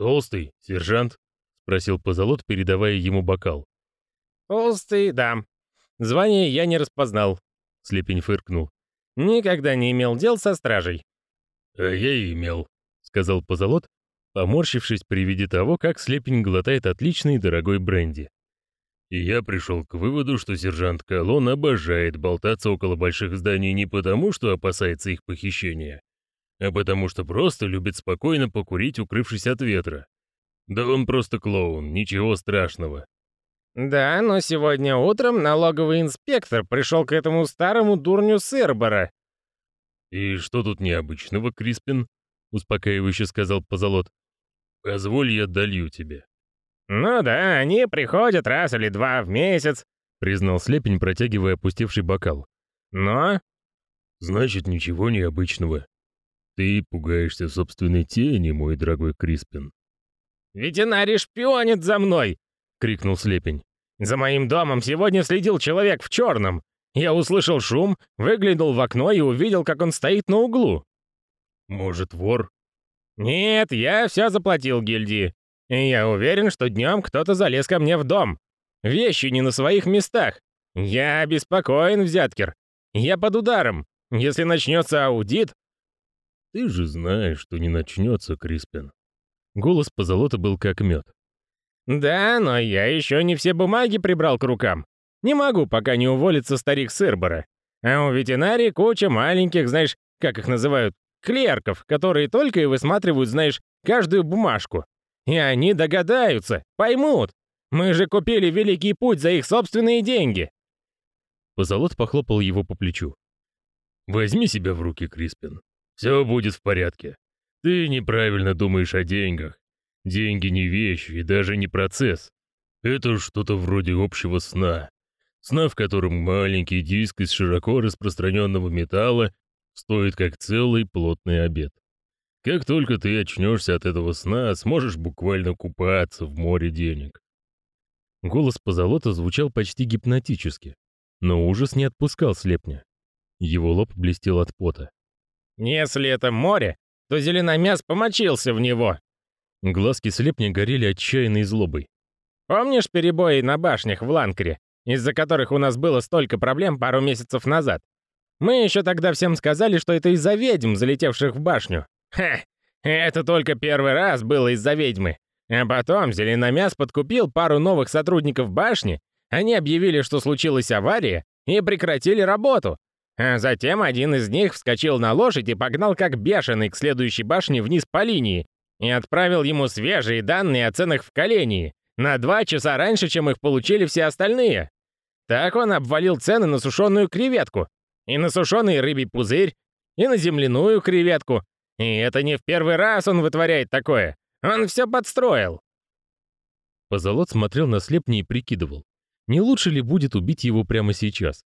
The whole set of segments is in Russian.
«Толстый, сержант?» — спросил Позолот, передавая ему бокал. «Толстый, да. Звание я не распознал», — Слепень фыркнул. «Никогда не имел дел со стражей». «А я имел», — сказал Позолот, поморщившись при виде того, как Слепень глотает отличный дорогой бренди. И я пришел к выводу, что сержант Колон обожает болтаться около больших зданий не потому, что опасается их похищения, а потому что просто любит спокойно покурить, укрывшись от ветра. Да он просто клоун, ничего страшного. Да, но сегодня утром налоговый инспектор пришел к этому старому дурню Сырбора. И что тут необычного, Криспин? успокаивающе сказал Позолот. Позволь я долью тебе. «Ну да, они приходят раз или два в месяц», — признал Слепень, протягивая опустевший бокал. «Но...» «Значит, ничего необычного. Ты пугаешься собственной тени, мой дорогой Криспин». «Ветеринарий шпионит за мной!» — крикнул Слепень. «За моим домом сегодня следил человек в черном. Я услышал шум, выглянул в окно и увидел, как он стоит на углу». «Может, вор?» «Нет, я все заплатил гильдии. И я уверен, что днем кто-то залез ко мне в дом. Вещи не на своих местах. Я обеспокоен, взяткер. Я под ударом. Если начнется аудит... Ты же знаешь, что не начнется, Криспин. Голос позолота был как мед. Да, но я еще не все бумаги прибрал к рукам. Не могу, пока не уволится старик Сырбора. А у ветеринарии куча маленьких, знаешь, как их называют, клерков, которые только и высматривают, знаешь, каждую бумажку. И они догадаются, поймут. Мы же купили Великий Путь за их собственные деньги. Позолот похлопал его по плечу. Возьми себя в руки, Криспин. Все будет в порядке. Ты неправильно думаешь о деньгах. Деньги не вещь и даже не процесс. Это что-то вроде общего сна. Сна, в котором маленький диск из широко распространенного металла стоит как целый плотный обед. Как только ты очнешься от этого сна, сможешь буквально купаться в море денег. Голос позолота звучал почти гипнотически, но ужас не отпускал слепня. Его лоб блестел от пота. «Если это море, то зеленомяс помочился в него!» Глазки слепня горели отчаянной злобой. «Помнишь перебои на башнях в Ланкре, из-за которых у нас было столько проблем пару месяцев назад? Мы еще тогда всем сказали, что это из-за ведьм, залетевших в башню. Ха, это только первый раз было из-за ведьмы. А потом Зеленомяс подкупил пару новых сотрудников башни, они объявили, что случилась авария, и прекратили работу. А затем один из них вскочил на лошадь и погнал как бешеный к следующей башне вниз по линии и отправил ему свежие данные о ценах в колении на два часа раньше, чем их получили все остальные. Так он обвалил цены на сушеную креветку, и на сушеный рыбий пузырь, и на земляную креветку, и это не в первый раз он вытворяет такое. Он все подстроил. Позолот смотрел на слепни и прикидывал, не лучше ли будет убить его прямо сейчас.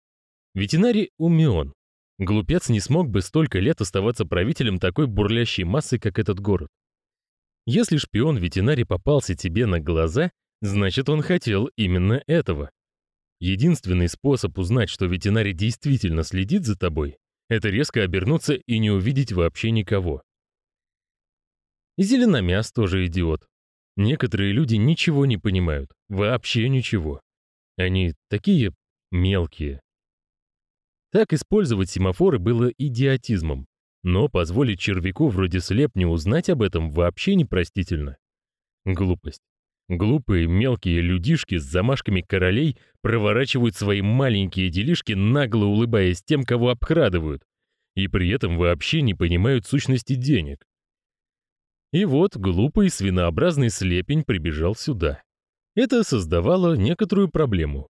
Ветеринарий умен. Глупец не смог бы столько лет оставаться правителем такой бурлящей массы, как этот город. Если шпион ветеринарий попался тебе на глаза, значит, он хотел именно этого. Единственный способ узнать, что ветеринарий действительно следит за тобой, это резко обернуться и не увидеть вообще никого. И зеленомяс тоже идиот. Некоторые люди ничего не понимают, вообще ничего. Они такие мелкие. Так использовать семафоры было идиотизмом, но позволить червяку вроде слепни узнать об этом вообще непростительно. Глупость. Глупые мелкие людишки с замашками королей проворачивают свои маленькие делишки, нагло улыбаясь тем, кого обкрадывают, и при этом вообще не понимают сущности денег. И вот глупый свинообразный слепень прибежал сюда. Это создавало некоторую проблему.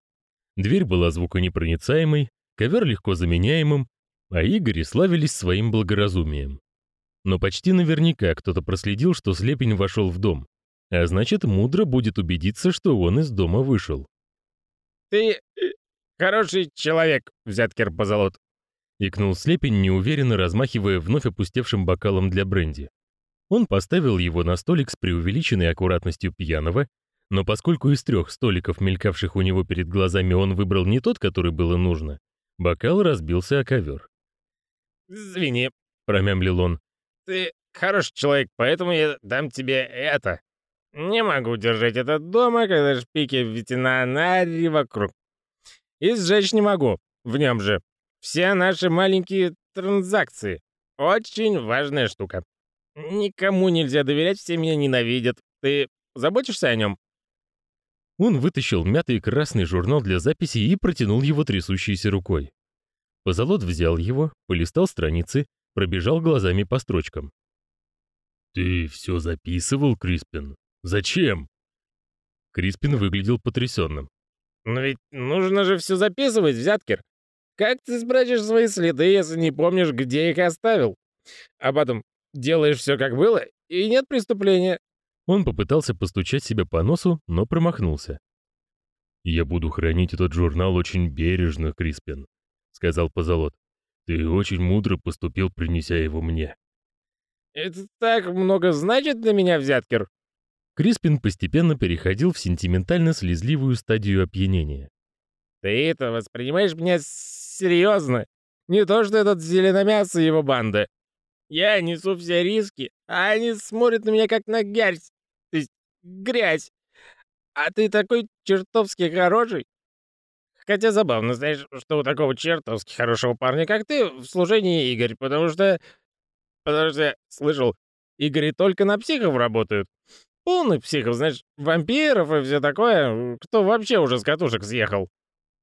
Дверь была звуконепроницаемой, ковер легко заменяемым, а Игори славились своим благоразумием. Но почти наверняка кто-то проследил, что слепень вошел в дом, а значит, мудро будет убедиться, что он из дома вышел. «Ты э, хороший человек, взяткер позолот», — икнул Слепень, неуверенно размахивая вновь опустевшим бокалом для бренди. Он поставил его на столик с преувеличенной аккуратностью пьяного, но поскольку из трех столиков, мелькавших у него перед глазами, он выбрал не тот, который было нужно, бокал разбился о ковер. «Извини», — промямлил он. «Ты хороший человек, поэтому я дам тебе это». Не могу держать этот дома, когда шпики в ветеринаре вокруг. И сжечь не могу, в нем же. Все наши маленькие транзакции. Очень важная штука. Никому нельзя доверять, все меня ненавидят. Ты заботишься о нем? Он вытащил мятый красный журнал для записи и протянул его трясущейся рукой. Позолот взял его, полистал страницы, пробежал глазами по строчкам. «Ты все записывал, Криспин? Зачем?» Криспин выглядел потрясенным. «Но ведь нужно же все записывать, Взяткер. Как ты спрячешь свои следы, если не помнишь, где их оставил? А потом делаешь все как было, и нет преступления». Он попытался постучать себя по носу, но промахнулся. «Я буду хранить этот журнал очень бережно, Криспин», — сказал Позолот. «Ты очень мудро поступил, принеся его мне». «Это так много значит для меня, Взяткер?» Криспин постепенно переходил в сентиментально-слезливую стадию опьянения. «Ты это воспринимаешь меня серьезно? Не то, что этот зеленомясый его банда. Я несу все риски, а они смотрят на меня как на грязь. То есть грязь. А ты такой чертовски хороший. Хотя забавно, знаешь, что у такого чертовски хорошего парня, как ты, в служении Игорь, потому что Потому что слышал, Игори только на психов работают. Полных психов, знаешь, вампиров и все такое. Кто вообще уже с катушек съехал?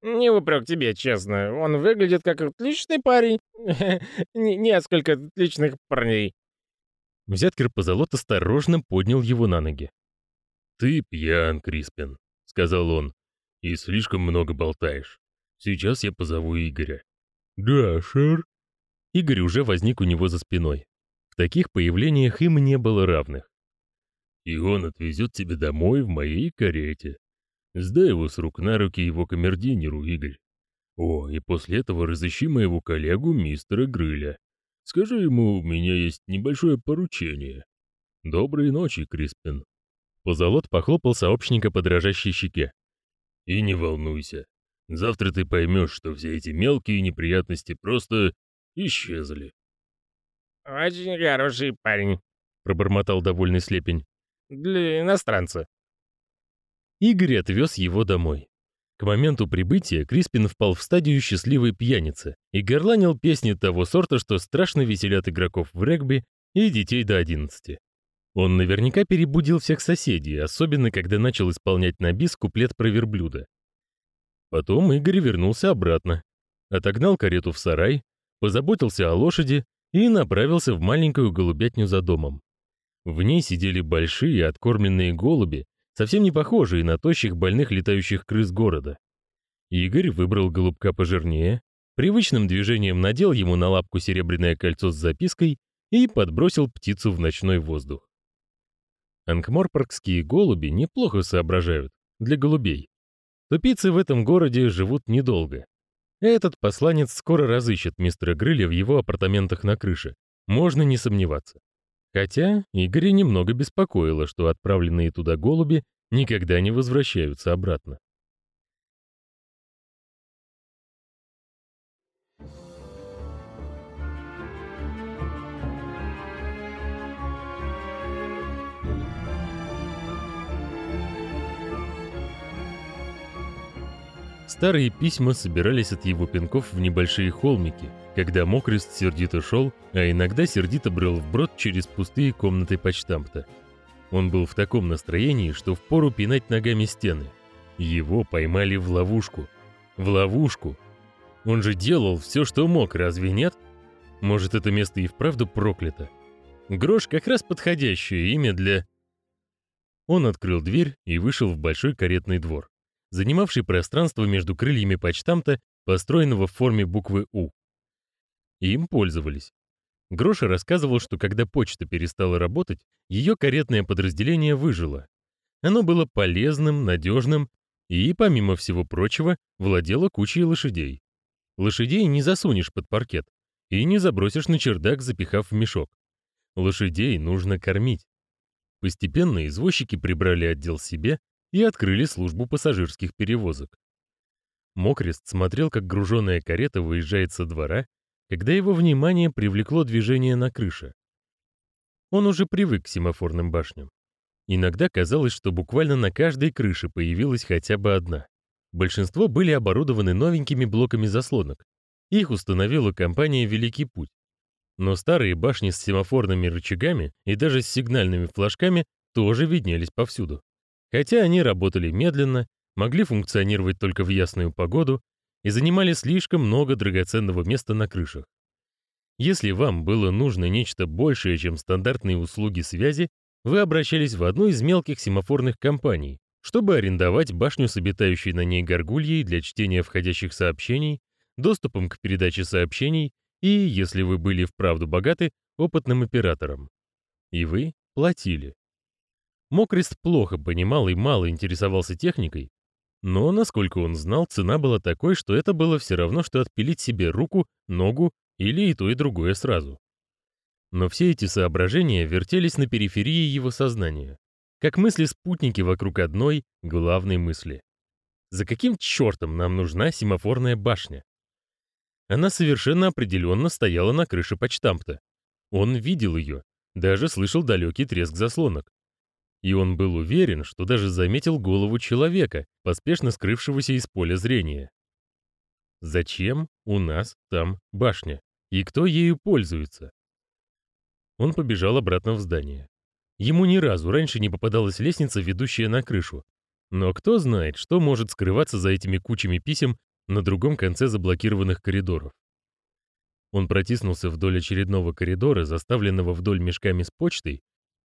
Не выпрек тебе, честно. Он выглядит как отличный парень. Несколько отличных парней. Взяткер позолот осторожно поднял его на ноги. «Ты пьян, Криспин», — сказал он, — «и слишком много болтаешь. Сейчас я позову Игоря». «Да, шер». Игорь уже возник у него за спиной таких появлениях им не было равных. «И он отвезет тебя домой в моей карете. Сдай его с рук на руки его камердинеру, Игорь. О, и после этого разыщи моего коллегу мистера Грыля. Скажи ему, у меня есть небольшое поручение. Доброй ночи, Криспин». Позолот похлопал сообщника по дрожащей щеке. «И не волнуйся. Завтра ты поймешь, что все эти мелкие неприятности просто исчезли. «Очень хороший парень», — пробормотал довольный слепень. «Для иностранца». Игорь отвез его домой. К моменту прибытия Криспин впал в стадию счастливой пьяницы и горланил песни того сорта, что страшно веселят игроков в регби и детей до 11. Он наверняка перебудил всех соседей, особенно когда начал исполнять на бис куплет про верблюда. Потом Игорь вернулся обратно, отогнал карету в сарай, позаботился о лошади и направился в маленькую голубятню за домом. В ней сидели большие откормленные голуби, совсем не похожие на тощих больных летающих крыс города. Игорь выбрал голубка пожирнее, привычным движением надел ему на лапку серебряное кольцо с запиской и подбросил птицу в ночной воздух. Анкморпоргские голуби неплохо соображают для голубей. Тупицы в этом городе живут недолго, этот посланец скоро разыщет мистера Грыля в его апартаментах на крыше. Можно не сомневаться. Хотя Игоря немного беспокоило, что отправленные туда голуби никогда не возвращаются обратно. Старые письма собирались от его пинков в небольшие холмики, когда Мокрест сердито шел, а иногда сердито брел вброд через пустые комнаты почтамта. Он был в таком настроении, что впору пинать ногами стены. Его поймали в ловушку. В ловушку. Он же делал все, что мог, разве нет? Может, это место и вправду проклято? Грош как раз подходящее имя для... Он открыл дверь и вышел в большой каретный двор занимавший пространство между крыльями почтамта, построенного в форме буквы «У». Им пользовались. Гроша рассказывал, что когда почта перестала работать, ее каретное подразделение выжило. Оно было полезным, надежным и, помимо всего прочего, владело кучей лошадей. Лошадей не засунешь под паркет и не забросишь на чердак, запихав в мешок. Лошадей нужно кормить. Постепенно извозчики прибрали отдел себе, и открыли службу пассажирских перевозок. Мокрест смотрел, как груженная карета выезжает со двора, когда его внимание привлекло движение на крыше. Он уже привык к семафорным башням. Иногда казалось, что буквально на каждой крыше появилась хотя бы одна. Большинство были оборудованы новенькими блоками заслонок. Их установила компания «Великий путь». Но старые башни с семафорными рычагами и даже с сигнальными флажками тоже виднелись повсюду. Хотя они работали медленно, могли функционировать только в ясную погоду и занимали слишком много драгоценного места на крышах. Если вам было нужно нечто большее, чем стандартные услуги связи, вы обращались в одну из мелких семафорных компаний, чтобы арендовать башню с обитающей на ней горгульей для чтения входящих сообщений, доступом к передаче сообщений и, если вы были вправду богаты, опытным оператором. И вы платили. Мокрест плохо понимал и мало интересовался техникой, но, насколько он знал, цена была такой, что это было все равно, что отпилить себе руку, ногу или и то, и другое сразу. Но все эти соображения вертелись на периферии его сознания, как мысли-спутники вокруг одной главной мысли. За каким чертом нам нужна семафорная башня? Она совершенно определенно стояла на крыше почтампта. Он видел ее, даже слышал далекий треск заслонок. И он был уверен, что даже заметил голову человека, поспешно скрывшегося из поля зрения. Зачем у нас там башня? И кто ею пользуется? Он побежал обратно в здание. Ему ни разу раньше не попадалась лестница, ведущая на крышу. Но кто знает, что может скрываться за этими кучами писем на другом конце заблокированных коридоров. Он протиснулся вдоль очередного коридора, заставленного вдоль мешками с почтой,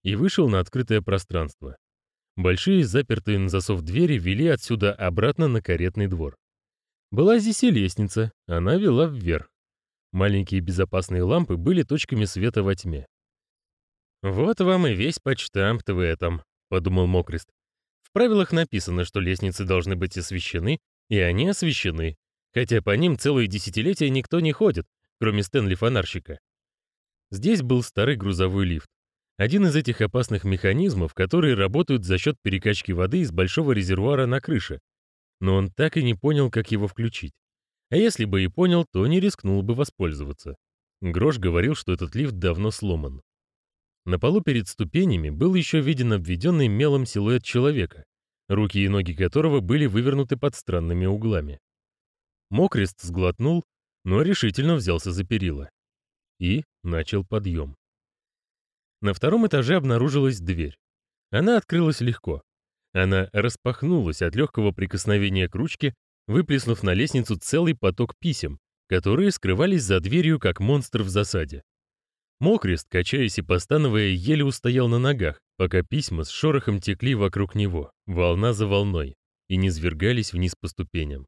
и вышел на открытое пространство. Большие запертые на засов двери вели отсюда обратно на каретный двор. Была здесь и лестница, она вела вверх. Маленькие безопасные лампы были точками света во тьме. «Вот вам и весь почтамт в этом», — подумал Мокрест. «В правилах написано, что лестницы должны быть освещены, и они освещены, хотя по ним целые десятилетия никто не ходит, кроме Стэнли-фонарщика. Здесь был старый грузовой лифт. Один из этих опасных механизмов, которые работают за счет перекачки воды из большого резервуара на крыше. Но он так и не понял, как его включить. А если бы и понял, то не рискнул бы воспользоваться. Грош говорил, что этот лифт давно сломан. На полу перед ступенями был еще виден обведенный мелом силуэт человека, руки и ноги которого были вывернуты под странными углами. Мокрест сглотнул, но решительно взялся за перила. И начал подъем. На втором этаже обнаружилась дверь. Она открылась легко. Она распахнулась от легкого прикосновения к ручке, выплеснув на лестницу целый поток писем, которые скрывались за дверью, как монстр в засаде. Мокрест, качаясь и постановая, еле устоял на ногах, пока письма с шорохом текли вокруг него, волна за волной, и не свергались вниз по ступеням.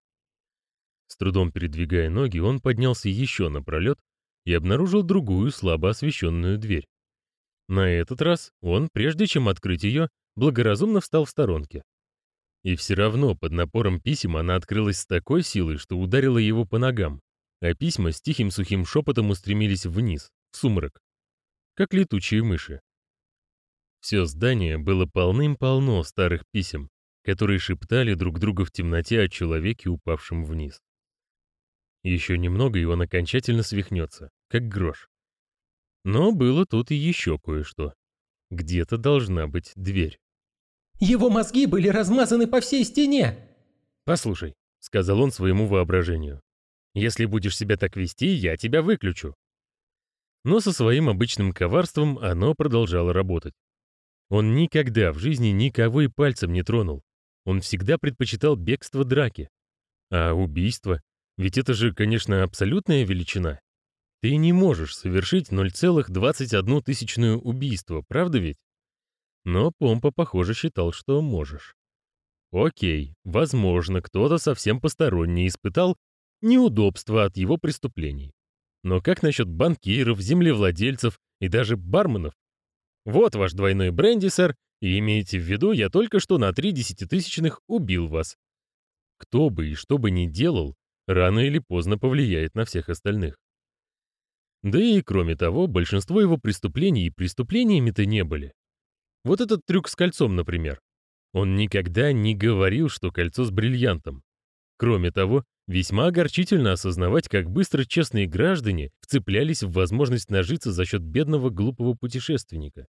С трудом передвигая ноги, он поднялся еще напролет и обнаружил другую слабо освещенную дверь. На этот раз он, прежде чем открыть ее, благоразумно встал в сторонке. И все равно под напором писем она открылась с такой силой, что ударила его по ногам, а письма с тихим сухим шепотом устремились вниз, в сумрак, как летучие мыши. Все здание было полным-полно старых писем, которые шептали друг другу в темноте о человеке, упавшем вниз. Еще немного, и он окончательно свихнется, как грош. Но было тут и еще кое-что. Где-то должна быть дверь. «Его мозги были размазаны по всей стене!» «Послушай», — сказал он своему воображению, «если будешь себя так вести, я тебя выключу». Но со своим обычным коварством оно продолжало работать. Он никогда в жизни никого и пальцем не тронул. Он всегда предпочитал бегство драки. А убийство? Ведь это же, конечно, абсолютная величина. Ты не можешь совершить 0,21 тысячную убийство, правда ведь? Но Помпа, похоже, считал, что можешь. Окей, возможно, кто-то совсем посторонний испытал неудобства от его преступлений. Но как насчет банкиров, землевладельцев и даже барменов? Вот ваш двойной бренди, сэр, и имейте в виду, я только что на три десятитысячных убил вас. Кто бы и что бы ни делал, рано или поздно повлияет на всех остальных. Да и кроме того, большинство его преступлений и преступлениями-то не были. Вот этот трюк с кольцом, например. Он никогда не говорил, что кольцо с бриллиантом. Кроме того, весьма огорчительно осознавать, как быстро честные граждане вцеплялись в возможность нажиться за счет бедного глупого путешественника.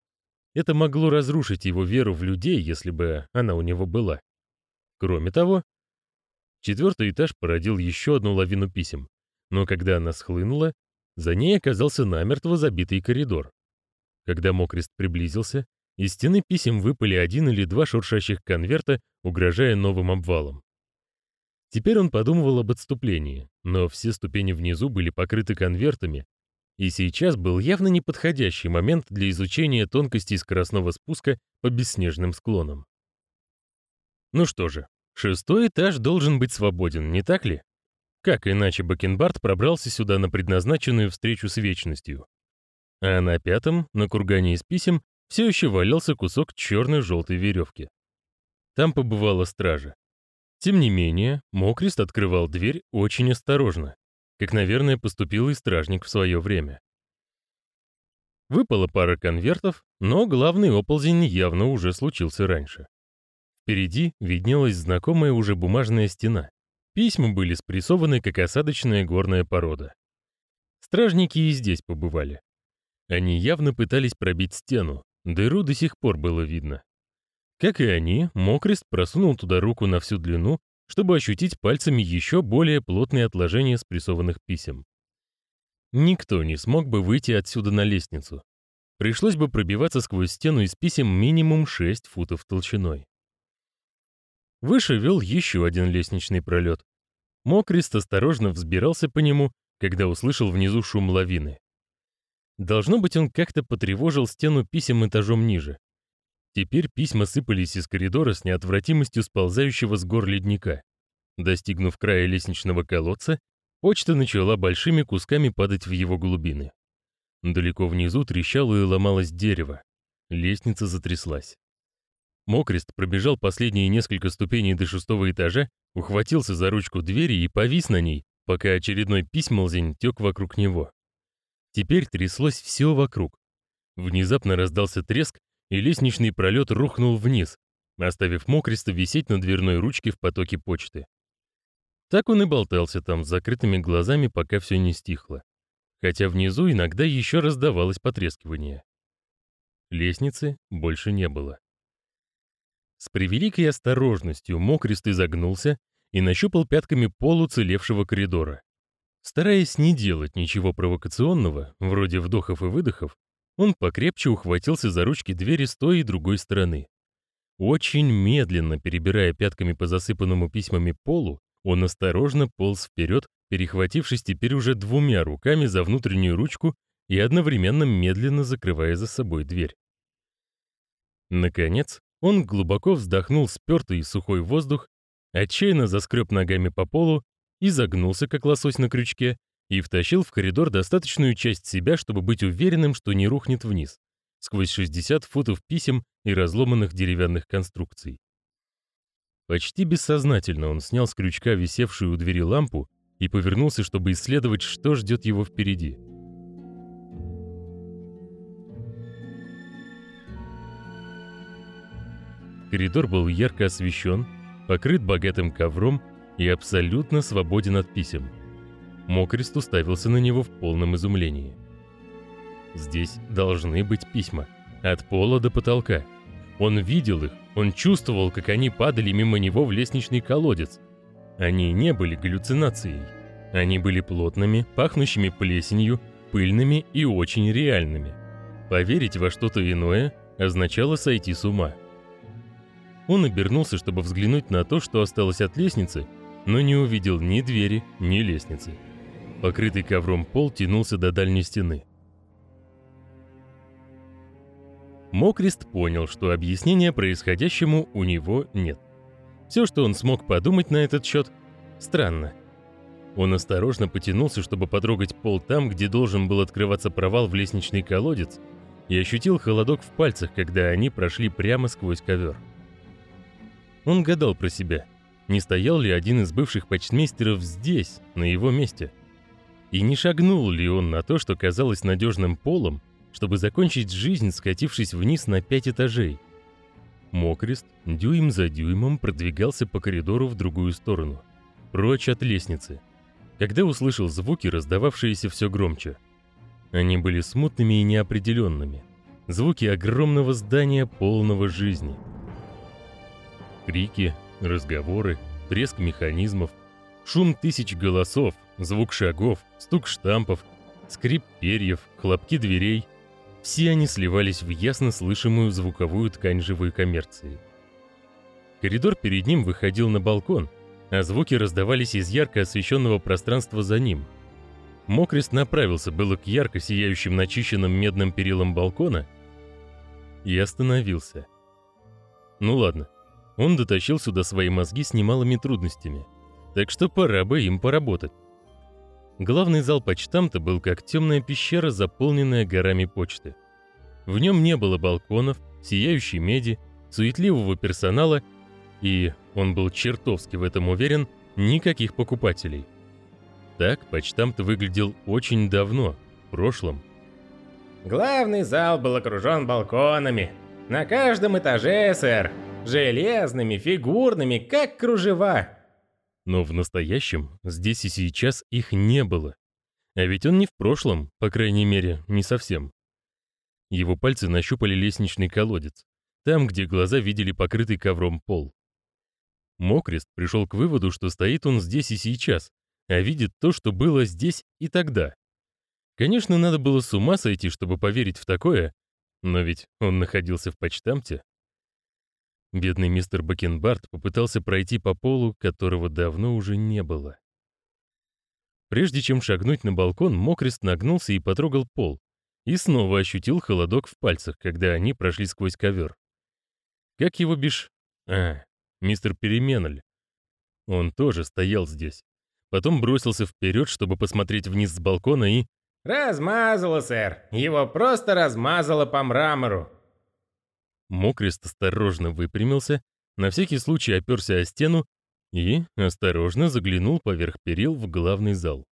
это могло разрушить его веру в людей, если бы она у него была. Кроме того, четвертый этаж породил еще одну лавину писем, но когда она схлынула, за ней оказался намертво забитый коридор. Когда Мокрест приблизился, из стены писем выпали один или два шуршащих конверта, угрожая новым обвалом. Теперь он подумывал об отступлении, но все ступени внизу были покрыты конвертами, и сейчас был явно неподходящий момент для изучения тонкостей скоростного спуска по бесснежным склонам. Ну что же, шестой этаж должен быть свободен, не так ли? Как иначе Бакенбард пробрался сюда на предназначенную встречу с вечностью? А на пятом, на кургане из писем, все еще валялся кусок черно-желтой веревки. Там побывала стража. Тем не менее, Мокрест открывал дверь очень осторожно, как, наверное, поступил и стражник в свое время. Выпала пара конвертов, но главный оползень явно уже случился раньше. Впереди виднелась знакомая уже бумажная стена. Письма были спрессованы, как осадочная горная порода. Стражники и здесь побывали. Они явно пытались пробить стену, дыру до сих пор было видно. Как и они, Мокрест просунул туда руку на всю длину, чтобы ощутить пальцами еще более плотные отложения спрессованных писем. Никто не смог бы выйти отсюда на лестницу. Пришлось бы пробиваться сквозь стену из писем минимум 6 футов толщиной. Выше вел еще один лестничный пролет. Мокрест осторожно взбирался по нему, когда услышал внизу шум лавины. Должно быть, он как-то потревожил стену писем этажом ниже. Теперь письма сыпались из коридора с неотвратимостью сползающего с гор ледника. Достигнув края лестничного колодца, почта начала большими кусками падать в его глубины. Далеко внизу трещало и ломалось дерево. Лестница затряслась. Мокрест пробежал последние несколько ступеней до шестого этажа, ухватился за ручку двери и повис на ней, пока очередной письмолзень тек вокруг него. Теперь тряслось все вокруг. Внезапно раздался треск, и лестничный пролет рухнул вниз, оставив Мокриста висеть на дверной ручке в потоке почты. Так он и болтался там с закрытыми глазами, пока все не стихло, хотя внизу иногда еще раздавалось потрескивание. Лестницы больше не было. С превеликой осторожностью Мокрист изогнулся и нащупал пятками пол уцелевшего коридора. Стараясь не делать ничего провокационного, вроде вдохов и выдохов, он покрепче ухватился за ручки двери с той и другой стороны. Очень медленно перебирая пятками по засыпанному письмами полу, он осторожно полз вперед, перехватившись теперь уже двумя руками за внутреннюю ручку и одновременно медленно закрывая за собой дверь. Наконец, он глубоко вздохнул спёртый и сухой воздух, отчаянно заскреб ногами по полу и загнулся, как лосось на крючке, и втащил в коридор достаточную часть себя, чтобы быть уверенным, что не рухнет вниз, сквозь 60 футов писем и разломанных деревянных конструкций. Почти бессознательно он снял с крючка висевшую у двери лампу и повернулся, чтобы исследовать, что ждет его впереди. Коридор был ярко освещен, покрыт богатым ковром и абсолютно свободен от писем. Мокрест уставился на него в полном изумлении. Здесь должны быть письма. От пола до потолка. Он видел их, он чувствовал, как они падали мимо него в лестничный колодец. Они не были галлюцинацией. Они были плотными, пахнущими плесенью, пыльными и очень реальными. Поверить во что-то иное означало сойти с ума. Он обернулся, чтобы взглянуть на то, что осталось от лестницы, но не увидел ни двери, ни лестницы. Покрытый ковром пол тянулся до дальней стены. Мокрест понял, что объяснения происходящему у него нет. Все, что он смог подумать на этот счет, странно. Он осторожно потянулся, чтобы потрогать пол там, где должен был открываться провал в лестничный колодец, и ощутил холодок в пальцах, когда они прошли прямо сквозь ковер. Он гадал про себя, не стоял ли один из бывших почтмейстеров здесь, на его месте. И не шагнул ли он на то, что казалось надежным полом, чтобы закончить жизнь, скатившись вниз на пять этажей? Мокрест дюйм за дюймом продвигался по коридору в другую сторону, прочь от лестницы, когда услышал звуки, раздававшиеся все громче. Они были смутными и неопределенными. звуки огромного здания, полного жизни. Крики, разговоры, треск механизмов, шум тысяч голосов, звук шагов, стук штампов, скрип перьев, хлопки дверей — все они сливались в ясно слышимую звуковую ткань живой коммерции. Коридор перед ним выходил на балкон, а звуки раздавались из ярко освещенного пространства за ним. Мокрест направился было к ярко сияющим начищенным медным перилам балкона и остановился. Ну ладно, он дотащил сюда свои мозги с немалыми трудностями, так что пора бы им поработать. Главный зал почтамта был как темная пещера, заполненная горами почты. В нем не было балконов, сияющей меди, суетливого персонала и, он был чертовски в этом уверен, никаких покупателей. Так почтамт выглядел очень давно, в прошлом. Главный зал был окружен балконами. На каждом этаже, сэр. Железными, фигурными, как кружева. Но в настоящем, здесь и сейчас их не было. А ведь он не в прошлом, по крайней мере, не совсем. Его пальцы нащупали лестничный колодец, там, где глаза видели покрытый ковром пол. Мокрест пришел к выводу, что стоит он здесь и сейчас, а видит то, что было здесь и тогда. Конечно, надо было с ума сойти, чтобы поверить в такое, но ведь он находился в почтамте. Бедный мистер Бакенбард попытался пройти по полу, которого давно уже не было. Прежде чем шагнуть на балкон, Мокрест нагнулся и потрогал пол, и снова ощутил холодок в пальцах, когда они прошли сквозь ковер. Как его бишь... А, мистер Переменаль. Он тоже стоял здесь. Потом бросился вперед, чтобы посмотреть вниз с балкона и... «Размазало, сэр! Его просто размазало по мрамору!» Мокрест осторожно выпрямился, на всякий случай оперся о стену и осторожно заглянул поверх перил в главный зал.